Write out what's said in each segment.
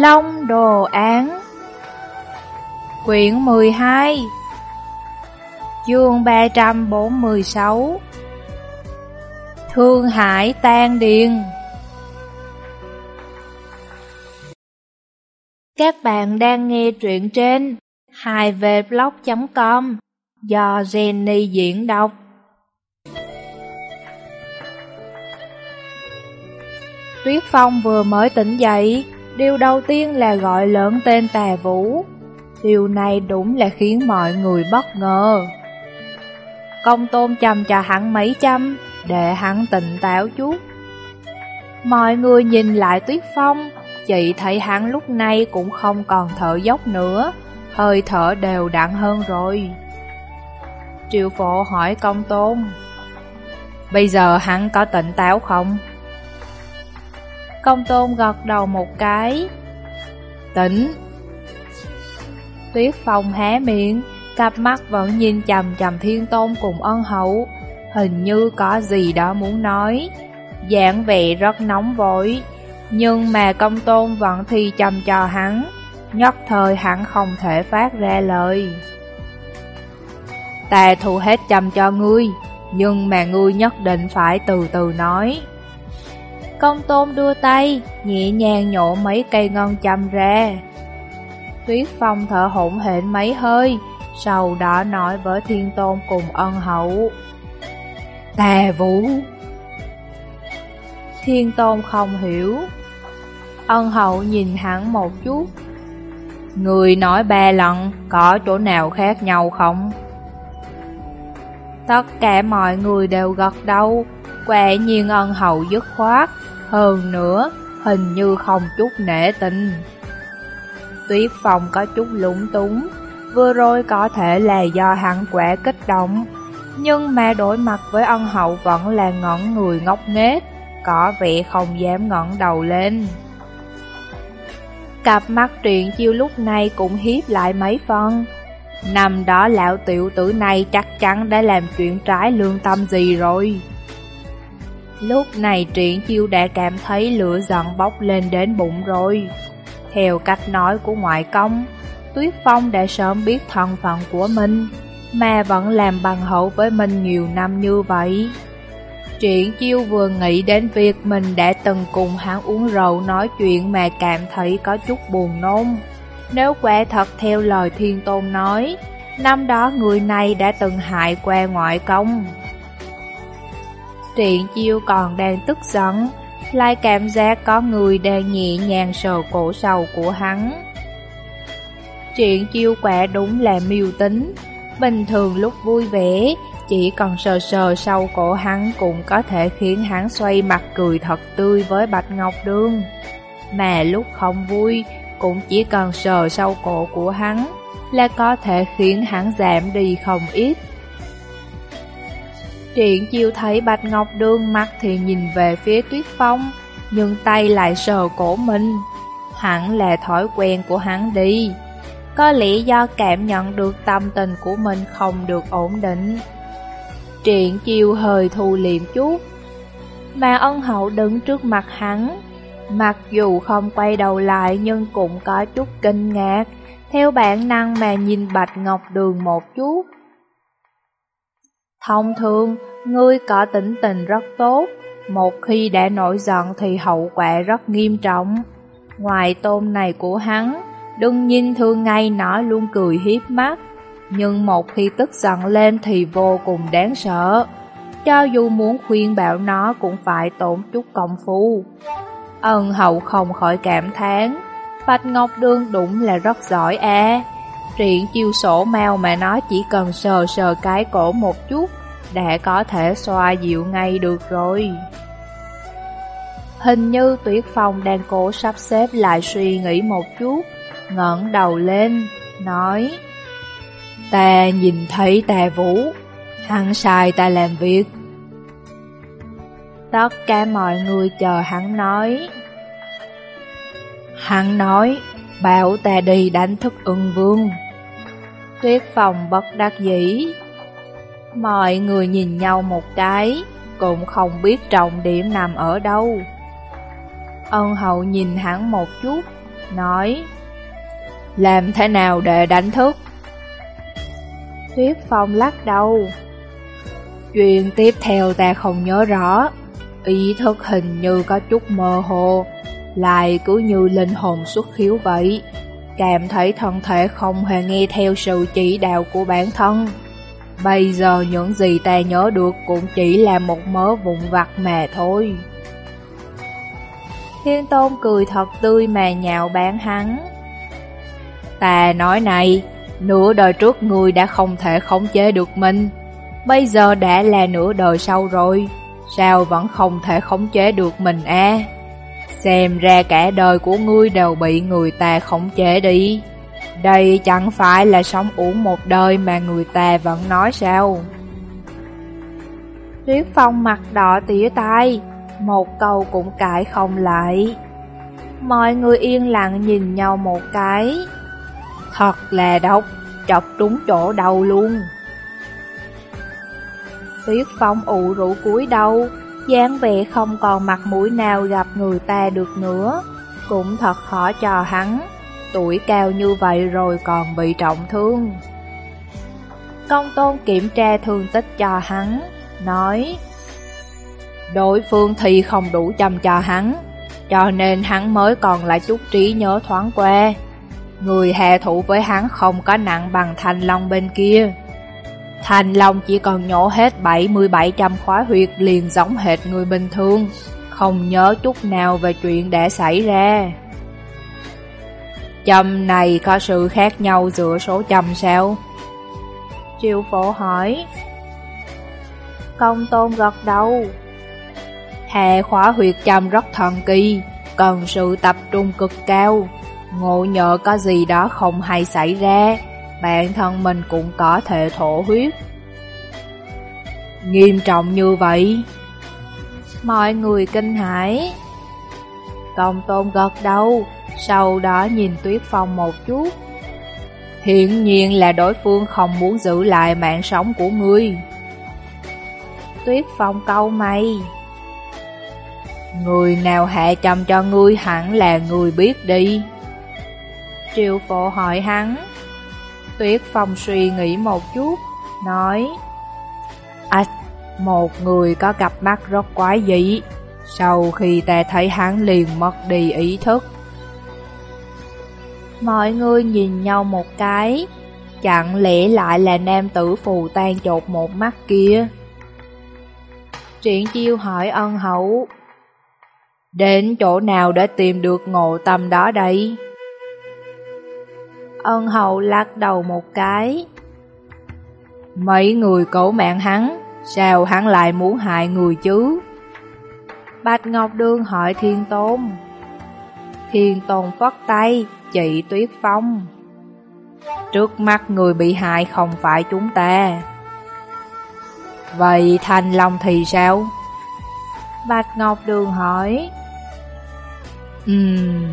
Long Đồ Án. Quyển 12 Chương 346 Thương Hải Tan Điền. Các bạn đang nghe truyện trên 2vblog.com do Jenny diễn đọc. Tuyết Phong vừa mới tỉnh dậy Điều đầu tiên là gọi lớn tên tà vũ. Điều này đúng là khiến mọi người bất ngờ. Công tôn chầm cho hắn mấy trăm, Để hắn tỉnh táo chút. Mọi người nhìn lại Tuyết Phong Chị thấy hắn lúc này cũng không còn thở dốc nữa, Hơi thở đều đặn hơn rồi. Triệu phổ hỏi công tôn, Bây giờ hắn có tỉnh táo không? Công tôn gật đầu một cái. Tỉnh. Tuyết phong hé miệng Cặp mắt vẫn nhìn chầm chầm thiên tôn cùng ân hậu. Hình như có gì đó muốn nói. Dạng vẻ rất nóng vội Nhưng mà công tôn vẫn thi chầm cho hắn. Nhất thời hắn không thể phát ra lời. Ta thu hết chầm cho ngươi Nhưng mà ngươi nhất định phải từ từ nói Công tôn đưa tay, nhẹ nhàng nhổ mấy cây ngân châm ra. Tuyết Phong thở hổn hển mấy hơi, sau đó nói với Thiên Tôn cùng ân hậu. Tà vũ! Thiên Tôn không hiểu. Ân hậu nhìn hắn một chút. Người nói ba lần, có chỗ nào khác nhau không? Tất cả mọi người đều gật đầu, quả nhiên ân hậu dứt khoát, hơn nữa, hình như không chút nể tình. Tuyết phòng có chút lúng túng, vừa rồi có thể là do hắn quẻ kích động, nhưng mà đối mặt với ân hậu vẫn là ngẩn người ngốc nghếch, có vẻ không dám ngẩng đầu lên. Cặp mắt truyện chiêu lúc này cũng hiếp lại mấy phần. Năm đó lão tiểu tử này chắc chắn đã làm chuyện trái lương tâm gì rồi. Lúc này triển chiêu đã cảm thấy lửa giận bốc lên đến bụng rồi. Theo cách nói của ngoại công, Tuyết Phong đã sớm biết thân phận của mình, mà vẫn làm bằng hậu với mình nhiều năm như vậy. Triển chiêu vừa nghĩ đến việc mình đã từng cùng hắn uống rượu nói chuyện mà cảm thấy có chút buồn nôn. Nếu quả thật theo lời thiên tôn nói, năm đó người này đã từng hại qua ngoại công. Triện chiêu còn đang tức giận, lại cảm giác có người đang nhẹ nhàng sờ cổ sầu của hắn. Chuyện chiêu quả đúng là miêu tính, bình thường lúc vui vẻ, chỉ cần sờ sờ sau cổ hắn cũng có thể khiến hắn xoay mặt cười thật tươi với Bạch Ngọc Đương. Mà lúc không vui, cũng chỉ cần sờ sau cổ của hắn là có thể khiến hắn giảm đi không ít. Triển chiêu thấy Bạch Ngọc Đương mặt thì nhìn về phía Tuyết Phong, nhưng tay lại sờ cổ mình. Hẳn là thói quen của hắn đi. Có lẽ do cảm nhận được tâm tình của mình không được ổn định. Triển chiêu hơi thu liệm chút. Mà ân hậu đứng trước mặt hắn. Mặc dù không quay đầu lại nhưng cũng có chút kinh ngạc. Theo bản năng mà nhìn Bạch Ngọc Đường một chút. Thông thường, ngươi có tính tình rất tốt, một khi đã nổi giận thì hậu quả rất nghiêm trọng. Ngoài tôm này của hắn, đừng nhìn thường ngày nó luôn cười hiếp mắt, nhưng một khi tức giận lên thì vô cùng đáng sợ. Cho dù muốn khuyên bảo nó cũng phải tốn chút công phu. Ân hậu không khỏi cảm thán Bạch Ngọc Đương đúng là rất giỏi à. Triển chiêu sổ mèo mà nó chỉ cần sờ sờ cái cổ một chút đã có thể xoa dịu ngay được rồi. Hình như Tuyết Phong đang cố sắp xếp lại suy nghĩ một chút, ngẩng đầu lên, nói Ta nhìn thấy tà vũ, hắn sai ta làm việc. Tất cả mọi người chờ hắn nói. Hắn nói, bảo ta đi đánh thức ưng vương. Tuyết Phong bất đắc dĩ, Mọi người nhìn nhau một cái, cũng không biết trọng điểm nằm ở đâu. Ân hậu nhìn hắn một chút, nói Làm thế nào để đánh thức? Tuyết Phong lắc đầu Chuyện tiếp theo ta không nhớ rõ Ý thức hình như có chút mơ hồ Lại cứ như linh hồn xuất khiếu vậy Cảm thấy thân thể không hề nghe theo sự chỉ đạo của bản thân. Bây giờ những gì ta nhớ được cũng chỉ là một mớ vụn vặt mà thôi. Thiên Tôn cười thật tươi mà nhạo bán hắn. Ta nói này, nửa đời trước người đã không thể khống chế được mình. Bây giờ đã là nửa đời sau rồi Sao vẫn không thể khống chế được mình a? Xem ra cả đời của ngươi đều bị người ta khống chế đi. Đây chẳng phải là sống uổng một đời mà người ta vẫn nói sao? Tuyết Phong mặt đỏ tía tay, Một câu cũng cãi không lại. Mọi người yên lặng nhìn nhau một cái. Thật là độc, chọc trúng chỗ đầu luôn. Tuyết Phong ụ rũ cúi đầu, dáng vẻ không còn mặt mũi nào gặp người ta được nữa. Cũng thật khó cho hắn, tuổi cao như vậy rồi còn bị trọng thương. Công tôn kiểm tra thương tích cho hắn, nói Đối phương thì không đủ chăm cho hắn, cho nên hắn mới còn lại chút trí nhớ thoáng qua. Người hạ thủ với hắn không có nặng bằng thanh long bên kia. Thành Long chỉ còn nhổ hết 70-700 khóa huyệt liền giống hệt người bình thường, không nhớ chút nào về chuyện đã xảy ra. Châm này có sự khác nhau giữa số châm sao? Triều phổ hỏi. Công tôn gật đầu. Hệ khóa huyệt châm rất thần kỳ, cần sự tập trung cực cao. Ngộ nhờ có gì đó không hay xảy ra, bản thân mình cũng có thể thổ huyết. Nghiêm trọng như vậy. Mọi người kinh hãi. Công tôn gật đầu, sau đó nhìn Tuyết Phong một chút. Hiện nhiên là đối phương không muốn giữ lại mạng sống của ngươi. Tuyết Phong câu mày. Người nào hạ trầm cho ngươi hẳn là người biết đi. Triều phổ hỏi hắn. Tuyết Phong suy nghĩ một chút, nói À, một người có cặp mắt rất quái dị. Sau khi ta thấy hắn liền mất đi ý thức. Mọi người nhìn nhau một cái Chẳng lẽ lại là nam tử phù tan chột một mắt kia? Triển chiêu hỏi ân hậu Đến chỗ nào để tìm được ngộ tâm đó đây? Ân hậu lắc đầu một cái. Mấy người cấu mạng hắn, sao hắn lại muốn hại người chứ? Bạch Ngọc Đương hỏi Thiên Tôn. Thiên Tôn phất tay, chị Tuyết Phong. Trước mắt người bị hại không phải chúng ta. Vậy Thanh Long thì sao? Bạch Ngọc Đường hỏi. Ừm...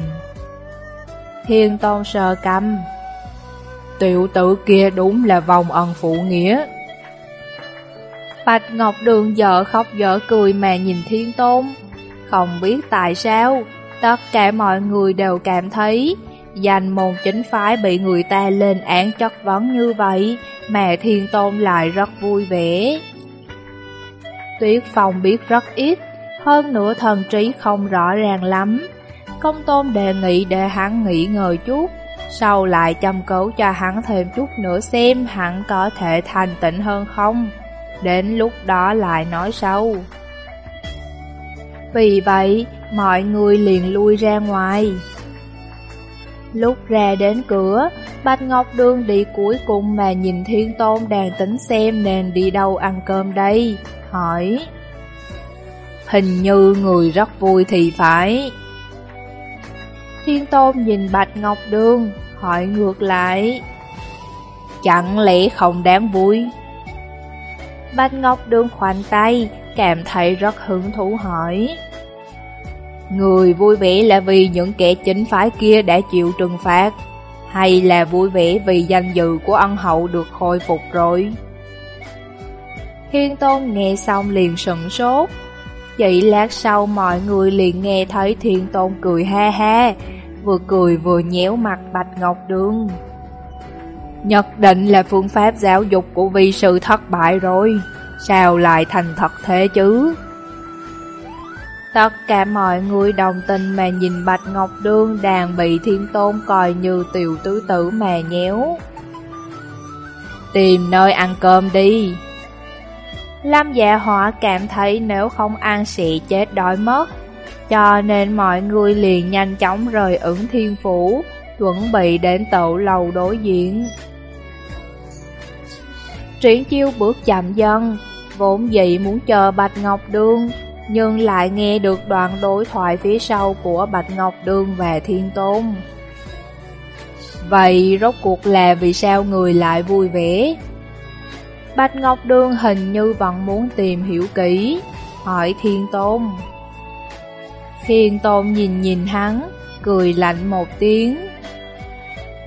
Thiên Tôn sờ cầm, Tiểu tử kia đúng là vòng ân phụ nghĩa. Bạch Ngọc Đường dở khóc dở cười mà nhìn Thiên Tôn. Không biết tại sao, tất cả mọi người đều cảm thấy danh môn chính phái bị người ta lên án chất vấn như vậy mà Thiên Tôn lại rất vui vẻ. Tuyết Phong biết rất ít, hơn nữa thần trí không rõ ràng lắm. Công Tôn đề nghị để hắn nghỉ ngơi chút, sau lại chăm cứu cho hắn thêm chút nữa xem hắn có thể thành tịnh hơn không. Đến lúc đó lại nói sau. Vì vậy, mọi người liền lui ra ngoài. Lúc ra đến cửa, Bạch Ngọc Đương đi cuối cùng mà nhìn Thiên Tôn đang tính xem nên đi đâu ăn cơm đây, hỏi. Hình như người rất vui thì phải. Thiên Tôn nhìn Bạch Ngọc Đường, hỏi ngược lại. Chẳng lẽ không đáng vui? Bạch Ngọc Đường khoanh tay, cảm thấy rất hứng thú hỏi. Người vui vẻ là vì những kẻ chính phái kia đã chịu trừng phạt, hay là vui vẻ vì danh dự của ân hậu được khôi phục rồi? Thiên Tôn nghe xong liền sững sốt. Chỉ lát sau mọi người liền nghe thấy Thiên Tôn cười ha ha, vừa cười vừa nhéo mặt Bạch Ngọc Đường. Nhất định là phương pháp giáo dục của vi sư thất bại rồi, sao lại thành thật thế chứ? Tất cả mọi người đồng tình mà nhìn Bạch Ngọc Đương đàn bị thiên tôn coi như tiểu tứ tử mà nhéo. Tìm nơi ăn cơm đi. Lam dạ họa cảm thấy nếu không ăn sẽ chết đói mất, cho nên mọi người liền nhanh chóng rời ứng thiên phủ, chuẩn bị đến tậu lầu đối diện. Triển chiêu bước chậm dần, vốn dĩ muốn chờ Bạch Ngọc Đương, nhưng lại nghe được đoạn đối thoại phía sau của Bạch Ngọc Đương và Thiên Tôn. Vậy rốt cuộc là vì sao người lại vui vẻ? Bạch Ngọc Đương hình như vẫn muốn tìm hiểu kỹ, hỏi Thiên Tôn. Thiên Tôn nhìn nhìn hắn, cười lạnh một tiếng.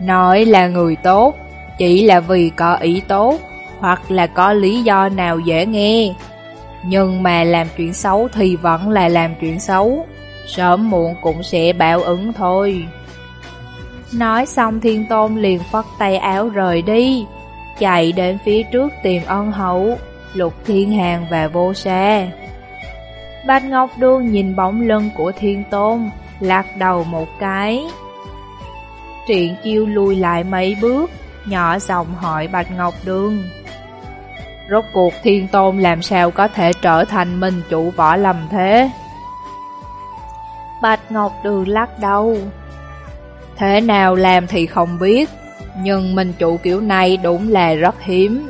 Nói là người tốt, chỉ là vì có ý tốt, hoặc là có lý do nào dễ nghe. Nhưng mà làm chuyện xấu thì vẫn là làm chuyện xấu, sớm muộn cũng sẽ báo ứng thôi. Nói xong Thiên Tôn liền phất tay áo rời đi, chạy đến phía trước tìm ân hậu, lục thiên hàng và vô xe. Bạch Ngọc Đương nhìn bóng lưng của Thiên Tôn, lắc đầu một cái. Triện chiêu lùi lại mấy bước, nhỏ giọng hỏi Bạch Ngọc Đương. Rốt cuộc Thiên Tôn làm sao có thể trở thành minh chủ võ lầm thế? Bạch Ngọc Đường lắc đầu. Thế nào làm thì không biết, nhưng minh chủ kiểu này đúng là rất hiếm.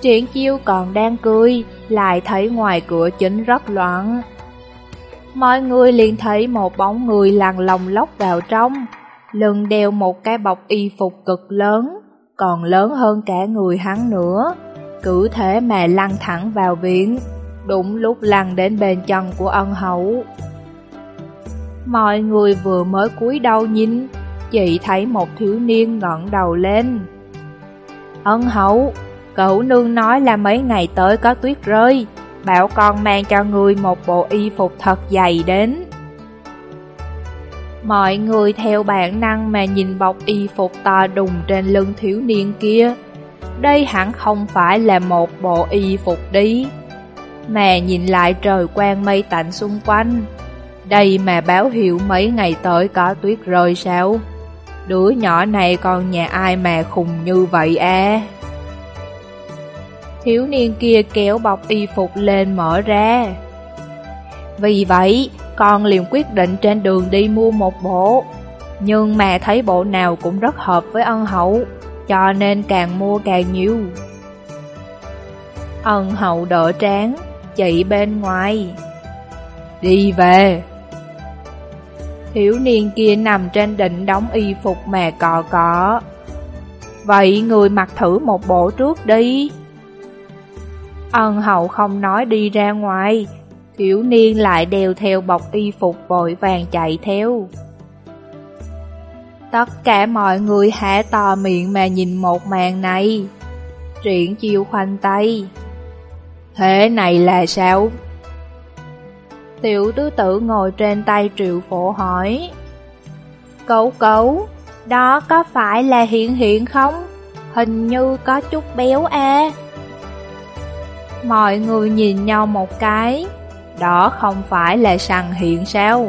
Triển chiêu còn đang cười, lại thấy ngoài cửa chính rất loạn. Mọi người liền thấy một bóng người lằn lòng lóc vào trong, lưng đeo một cái bọc y phục cực lớn, còn lớn hơn cả người hắn nữa. Cứ thế mà lăn thẳng vào viện, đúng lúc lăn đến bên chân của ân hậu. Mọi người vừa mới cúi đầu nhìn, chỉ thấy một thiếu niên ngẩng đầu lên. Ân hậu, cậu nương nói là mấy ngày tới có tuyết rơi, bảo con mang cho người một bộ y phục thật dày đến. Mọi người theo bản năng mà nhìn bọc y phục to đùng trên lưng thiếu niên kia. Đây hẳn không phải là một bộ y phục đi. Mà nhìn lại trời quang mây tạnh xung quanh. Đây mà báo hiệu mấy ngày tới có tuyết rơi sao? Đứa nhỏ này còn nhà ai mà khùng như vậy à? Thiếu niên kia kéo bọc y phục lên mở ra. Vì vậy, con liền quyết định trên đường đi mua một bộ. Nhưng mà thấy bộ nào cũng rất hợp với ân hậu, cho nên càng mua càng nhiều. Ân hậu đỡ tráng, chị bên ngoài. Đi về. Thiếu niên kia nằm trên đỉnh đóng y phục mà cò cỏ. Vậy người mặc thử một bộ trước đi. Ân hậu không nói đi ra ngoài, Thiếu niên lại đeo theo bọc y phục vội vàng chạy theo. Tất cả mọi người hả to miệng mà nhìn một màn này. Triển chiêu khoanh tay. Thế này là sao? Tiểu tứ tử ngồi trên tay triệu phổ hỏi. Cấu cấu, đó có phải là hiện hiện không? Hình như có chút béo à. Mọi người nhìn nhau một cái, đó không phải là sằng hiện sao?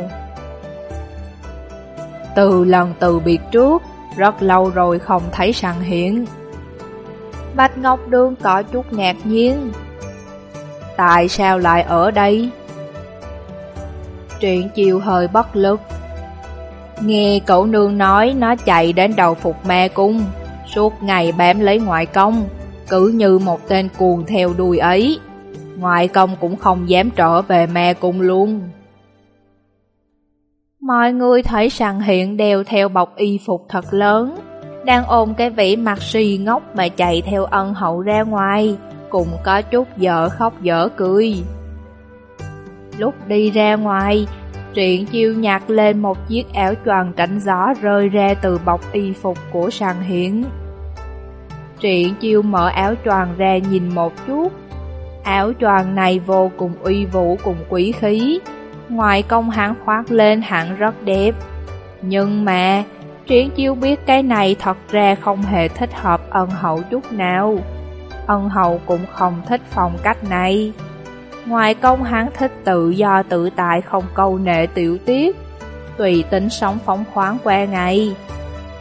Từ lần từ biệt trước, rất lâu rồi không thấy sằng hiện. Bạch Ngọc Đương có chút ngạc nhiên. Tại sao lại ở đây? Truyện chiều hơi bất lực. Nghe cậu nương nói nó chạy đến đầu phục ma cung, suốt ngày bám lấy ngoại công, cứ như một tên cuồng theo đuôi ấy. Ngoại công cũng không dám trở về mẹ cung luôn. Mọi người thấy sàng hiện đeo theo bọc y phục thật lớn, đang ôm cái vĩ mặt si ngốc mà chạy theo ân hậu ra ngoài, cùng có chút dở khóc dở cười. Lúc đi ra ngoài, Truyện chiêu nhặt lên một chiếc áo choàng tránh gió rơi ra từ bọc y phục của sàng hiển triển chiêu mở áo choàng ra nhìn một chút, Áo choàng này vô cùng uy vũ cùng quý khí Ngoài công hắn khoác lên hẳn rất đẹp Nhưng mà, Triển chiêu biết cái này thật ra không hề thích hợp ân hậu chút nào. Ân hậu cũng không thích phong cách này. Ngoài công hắn thích tự do tự tại không câu nệ tiểu tiết, tùy tính sống phóng khoáng qua ngày.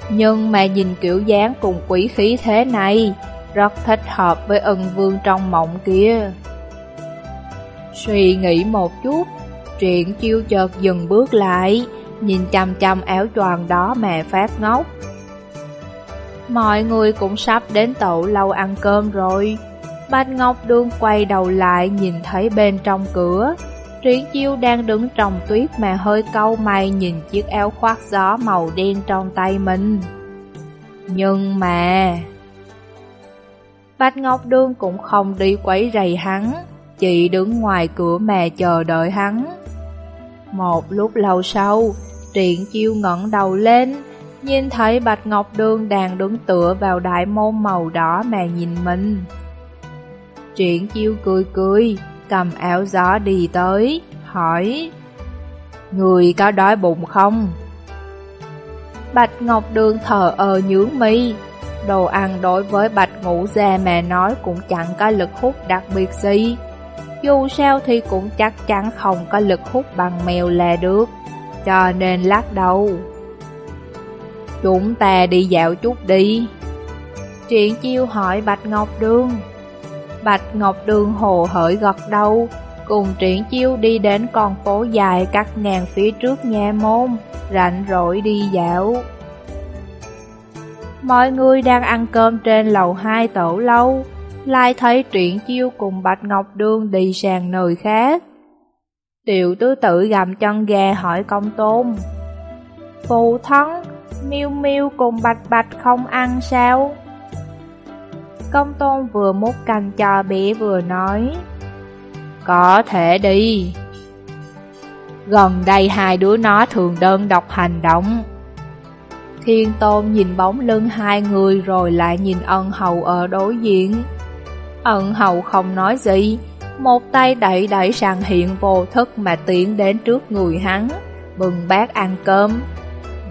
Nhưng mà nhìn kiểu dáng cùng quý khí thế này, rất thích hợp với ân vương trong mộng kia. Suy nghĩ một chút, Triển chiêu chợt dừng bước lại, nhìn chăm chăm áo choàng đó mà phát ngốc. Mọi người cũng sắp đến tậu lâu ăn cơm rồi. Bạch Ngọc Đương quay đầu lại nhìn thấy bên trong cửa. Triển chiêu đang đứng trong tuyết mà hơi câu mày nhìn chiếc áo khoác gió màu đen trong tay mình. Nhưng mà... Bạch Ngọc Đương cũng không đi quấy rầy hắn, chỉ đứng ngoài cửa mà chờ đợi hắn. Một lúc lâu sau, Triển chiêu ngẩng đầu lên, nhìn thấy Bạch Ngọc Đường đang đứng tựa vào đại môn màu đỏ mà nhìn mình. Triển chiêu cười cười, cầm áo gió đi tới, hỏi Người có đói bụng không? Bạch Ngọc Đường thờ ơ nhướng mi Đồ ăn đối với Bạch Ngũ Gia mà nói cũng chẳng có lực hút đặc biệt gì Dù sao thì cũng chắc chắn không có lực hút bằng mèo là được cho nên lắc đầu. Chúng ta đi dạo chút đi. Triển chiêu hỏi Bạch Ngọc Đường. Bạch Ngọc Đường hồ hởi gật đầu, cùng triển chiêu đi đến con phố dài cắt ngang phía trước nhà môn, rảnh rỗi đi dạo. Mọi người đang ăn cơm trên lầu hai tổ lâu, lại thấy triển chiêu cùng Bạch Ngọc Đường đi sang nơi khác. Tiểu tứ tự gầm chân gà hỏi công tôn Phụ thân, miêu miêu cùng bạch bạch không ăn sao? Công tôn vừa múc canh cho bé vừa nói Có thể đi. Gần đây hai đứa nó thường đơn độc hành động. Thiên tôn nhìn bóng lưng hai người rồi lại nhìn ân hầu ở đối diện. Ân hầu không nói gì một tay đẩy đẩy sàn hiện vô thức mà tiến đến trước người hắn, bừng bát ăn cơm.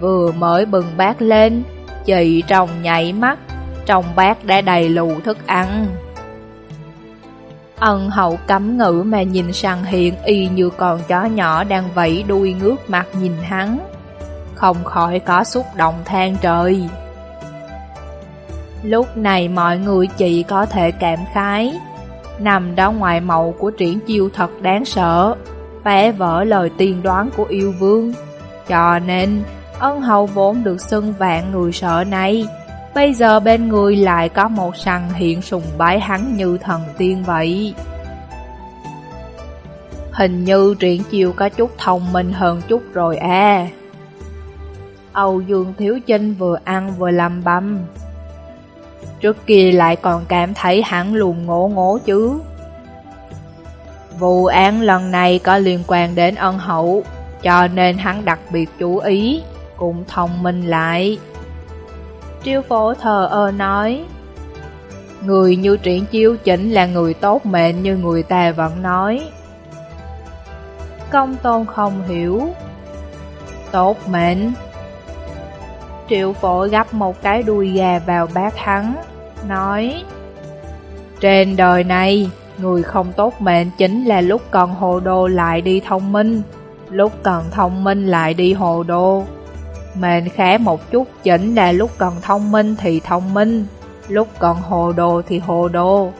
Vừa mới bừng bát lên, chị trồng nhảy mắt, trong bát đã đầy lù thức ăn. Ân hậu cấm ngữ mà nhìn sang hiện y như con chó nhỏ đang vẫy đuôi ngước mặt nhìn hắn. Không khỏi có xúc động than trời. Lúc này mọi người chỉ có thể cảm khái Nằm đó ngoài mậu của triển chiêu thật đáng sợ, phá vỡ lời tiên đoán của yêu vương. Cho nên, ân hậu vốn được xưng vạn người sợ này, bây giờ bên người lại có một sằng hiện sùng bái hắn như thần tiên vậy. Hình như triển chiều có chút thông minh hơn chút rồi à. Âu Dương Thiếu Chinh vừa ăn vừa làm băm. Trước kia lại còn cảm thấy hắn luôn ngố ngố chứ Vụ án lần này có liên quan đến ân hậu, Cho nên hắn đặc biệt chú ý, Cũng thông minh lại Triêu phổ thờ ơ nói Người như triển chiêu chỉnh là người tốt mệnh như người ta vẫn nói. Công tôn không hiểu. Tốt mệnh. Triệu phổ gấp một cái đuôi gà vào bát hắn nói Trên đời này, người không tốt mệnh chính là lúc còn hồ đồ lại đi thông minh, lúc cần thông minh lại đi hồ đồ. Mệnh khá một chút chính là lúc cần thông minh thì thông minh, lúc còn hồ đồ thì hồ đồ.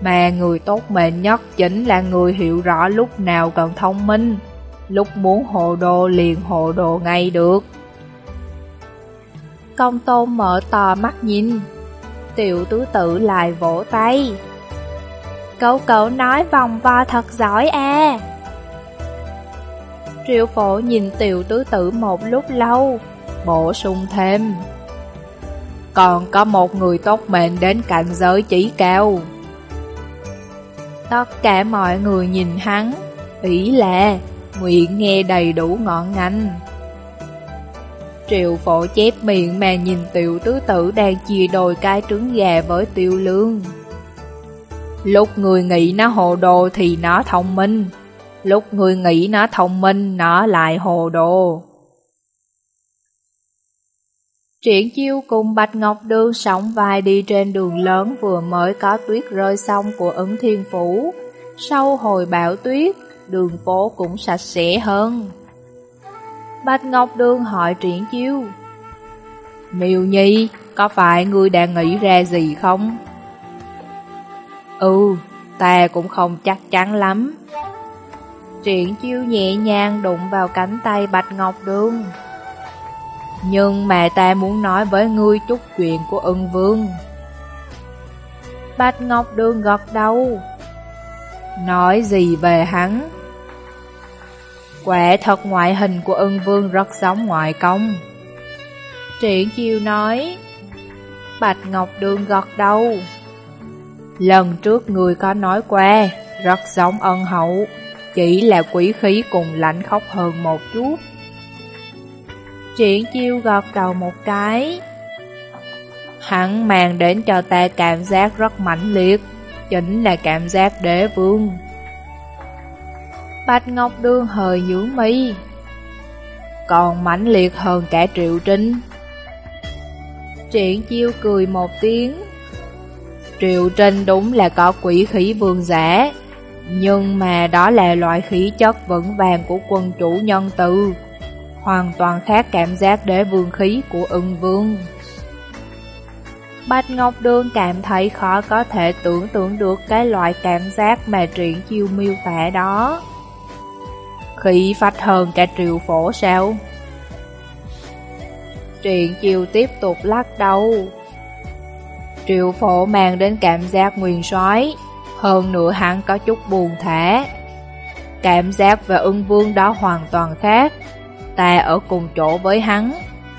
Mà người tốt mệnh nhất chính là người hiểu rõ lúc nào cần thông minh, lúc muốn hồ đồ liền hồ đồ ngay được. Công tôn mở to mắt nhìn, Tiểu tứ tử lại vỗ tay. Cậu cậu nói vòng vo thật giỏi à. Triệu phổ nhìn tiểu tứ tử một lúc lâu, bổ sung thêm. Còn có một người tốt mệnh đến cạnh giới chỉ cao. Tất cả mọi người nhìn hắn, ủy lệ nguyện nghe đầy đủ ngọn ngành. Triệu phổ chép miệng mà nhìn tiểu tứ tử đang chia đôi cái trứng gà với tiêu lương. Lúc người nghĩ nó hồ đồ thì nó thông minh, lúc người nghĩ nó thông minh nó lại hồ đồ. Triển chiêu cùng Bạch Ngọc Đường sóng vai đi trên đường lớn vừa mới có tuyết rơi xong của ứng thiên phủ. Sau hồi bão tuyết, đường phố cũng sạch sẽ hơn. Bạch Ngọc Đường hỏi Triển chiêu. Miêu Nhi, có phải ngươi đang nghĩ ra gì không? Ừ, ta cũng không chắc chắn lắm. Triển chiêu nhẹ nhàng đụng vào cánh tay Bạch Ngọc Đường. Nhưng mà ta muốn nói với ngươi chút chuyện của ưng vương. Bạch Ngọc Đường gật đầu. Nói gì về hắn? Quả thật ngoại hình của ưng vương rất giống ngoại công. Triển chiêu nói. Bạch Ngọc Đường gật đầu. Lần trước người có nói qua, rất giống ân hậu, chỉ là quỷ khí cùng lạnh khóc hơn một chút. Triển chiêu gật đầu một cái. Hắn mang đến cho ta cảm giác rất mãnh liệt, chính là cảm giác đế vương. Bạch Ngọc Đương hơi nhướng mi, còn mãnh liệt hơn cả triệu trinh. Triển chiêu cười một tiếng. Triệu trinh đúng là có quỷ khí vương giả, nhưng mà đó là loại khí chất vững vàng của quân chủ nhân từ hoàn toàn khác cảm giác đế vương khí của ưng vương. Bạch Ngọc đương cảm thấy khó có thể tưởng tượng được cái loại cảm giác mà truyện chiêu miêu tả đó. Khí phách hơn cả triệu phổ sao? Truyện chiêu tiếp tục lắc đầu. Triệu phổ mang đến cảm giác nguyên soái hơn nữa hắn có chút buồn thả. Cảm giác về ưng vương đó hoàn toàn khác. Ta ở cùng chỗ với hắn,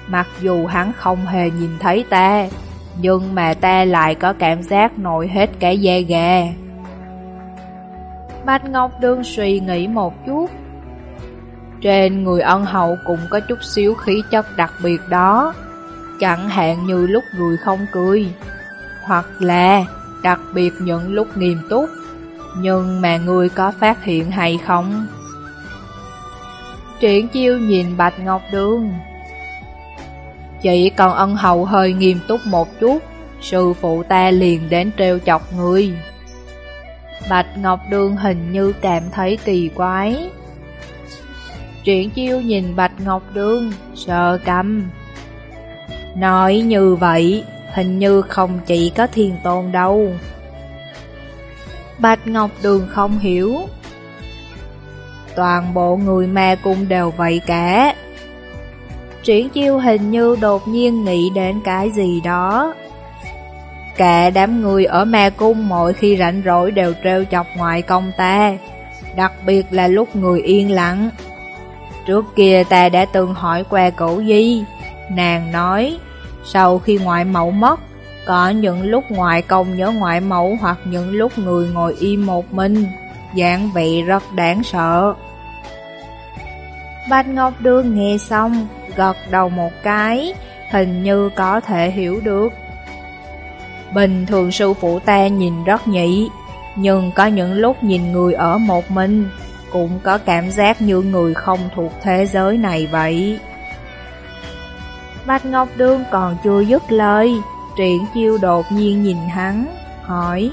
mặc dù hắn không hề nhìn thấy ta, nhưng mà ta lại có cảm giác nổi hết cả da gà. Bạch Ngọc Đương suy nghĩ một chút. Trên người ân hậu cũng có chút xíu khí chất đặc biệt đó, chẳng hạn như lúc người không cười, hoặc là đặc biệt những lúc nghiêm túc. Nhưng mà người có phát hiện hay không? Triển chiêu nhìn Bạch Ngọc Đường Chỉ còn ân hậu hơi nghiêm túc một chút, Sư phụ ta liền đến treo chọc người Bạch Ngọc Đường hình như cảm thấy kỳ quái Triển chiêu nhìn Bạch Ngọc Đường Sợ cầm Nói như vậy Hình như không chỉ có thiên tôn đâu. Bạch Ngọc Đường không hiểu. Toàn bộ người ma cung đều vậy cả. Triển chiêu hình như đột nhiên nghĩ đến cái gì đó. Cả đám người ở ma cung mỗi khi rảnh rỗi đều trêu chọc ngoại công ta, Đặc biệt là lúc người yên lặng. Trước kia ta đã từng hỏi qua cổ di, Nàng nói sau khi ngoại mẫu mất Có những lúc ngoại công nhớ ngoại mẫu Hoặc những lúc người ngồi im một mình dạng vị rất đáng sợ Bạch Ngọc Đường nghe xong, gật đầu một cái, hình như có thể hiểu được. Bình thường sư phụ ta nhìn rất nhị, nhưng có những lúc nhìn người ở một mình, cũng có cảm giác như người không thuộc thế giới này vậy. Bạch Ngọc Đường còn chưa dứt lời, triển chiêu đột nhiên nhìn hắn, hỏi.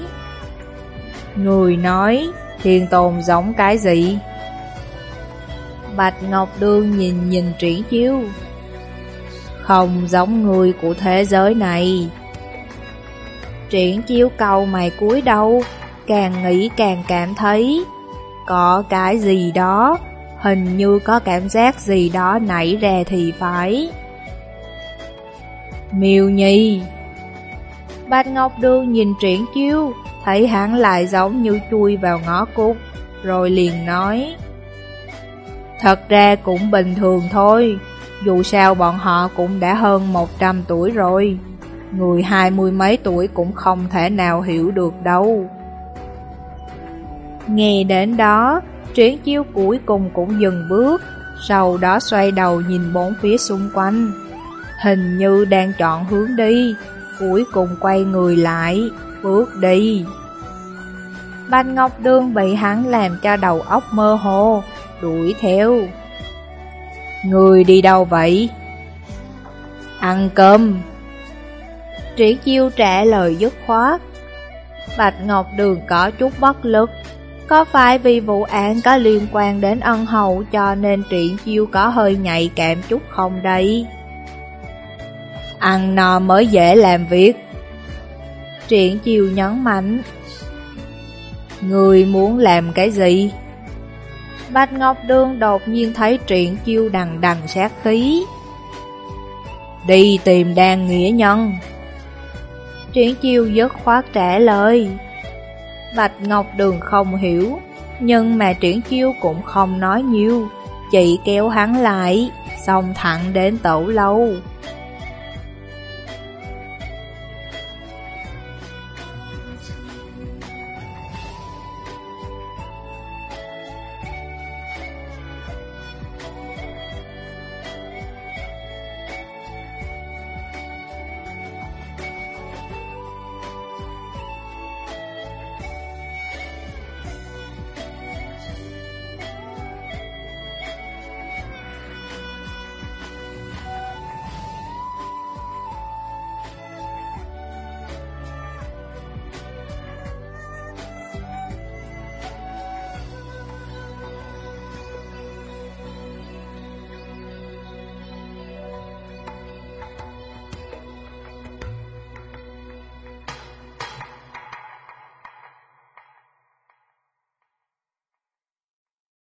Người nói, thiên tồn giống cái gì? Bạch Ngọc Đương nhìn nhìn triển Chiêu, Không giống người của thế giới này. Triển Chiêu cầu mày cúi đầu Càng nghĩ càng cảm thấy Có cái gì đó Hình như có cảm giác gì đó nảy ra thì phải. Miêu Nhi Bạch Ngọc Đương nhìn triển Chiêu Thấy hắn lại giống như chui vào ngõ cụt, Rồi liền nói Thật ra cũng bình thường thôi, dù sao bọn họ cũng đã hơn 100 tuổi rồi. Người hai mươi mấy tuổi cũng không thể nào hiểu được đâu. Nghe đến đó, triển chiêu cuối cùng cũng dừng bước, sau đó xoay đầu nhìn bốn phía xung quanh. Hình như đang chọn hướng đi, cuối cùng quay người lại, bước đi. Bạch Ngọc Đương bị hắn làm cho đầu óc mơ hồ, đuổi theo. Người đi đâu vậy? Ăn cơm Triển chiêu trả lời dứt khoát Bạch Ngọc Đường có chút bất lực Có phải vì vụ án có liên quan đến ân hậu cho nên triển chiêu có hơi nhạy cảm chút không đây? Ăn no mới dễ làm việc. Triển chiêu nhấn mạnh, Người muốn làm cái gì? Bạch Ngọc Đường đột nhiên thấy triển chiêu đằng đằng sát khí. Đi tìm đàn nghĩa nhân. Triển chiêu dứt khoát trả lời. Bạch Ngọc Đường không hiểu, Nhưng mà triển chiêu cũng không nói nhiều Chị kéo hắn lại, Xong thẳng đến tẩu lâu.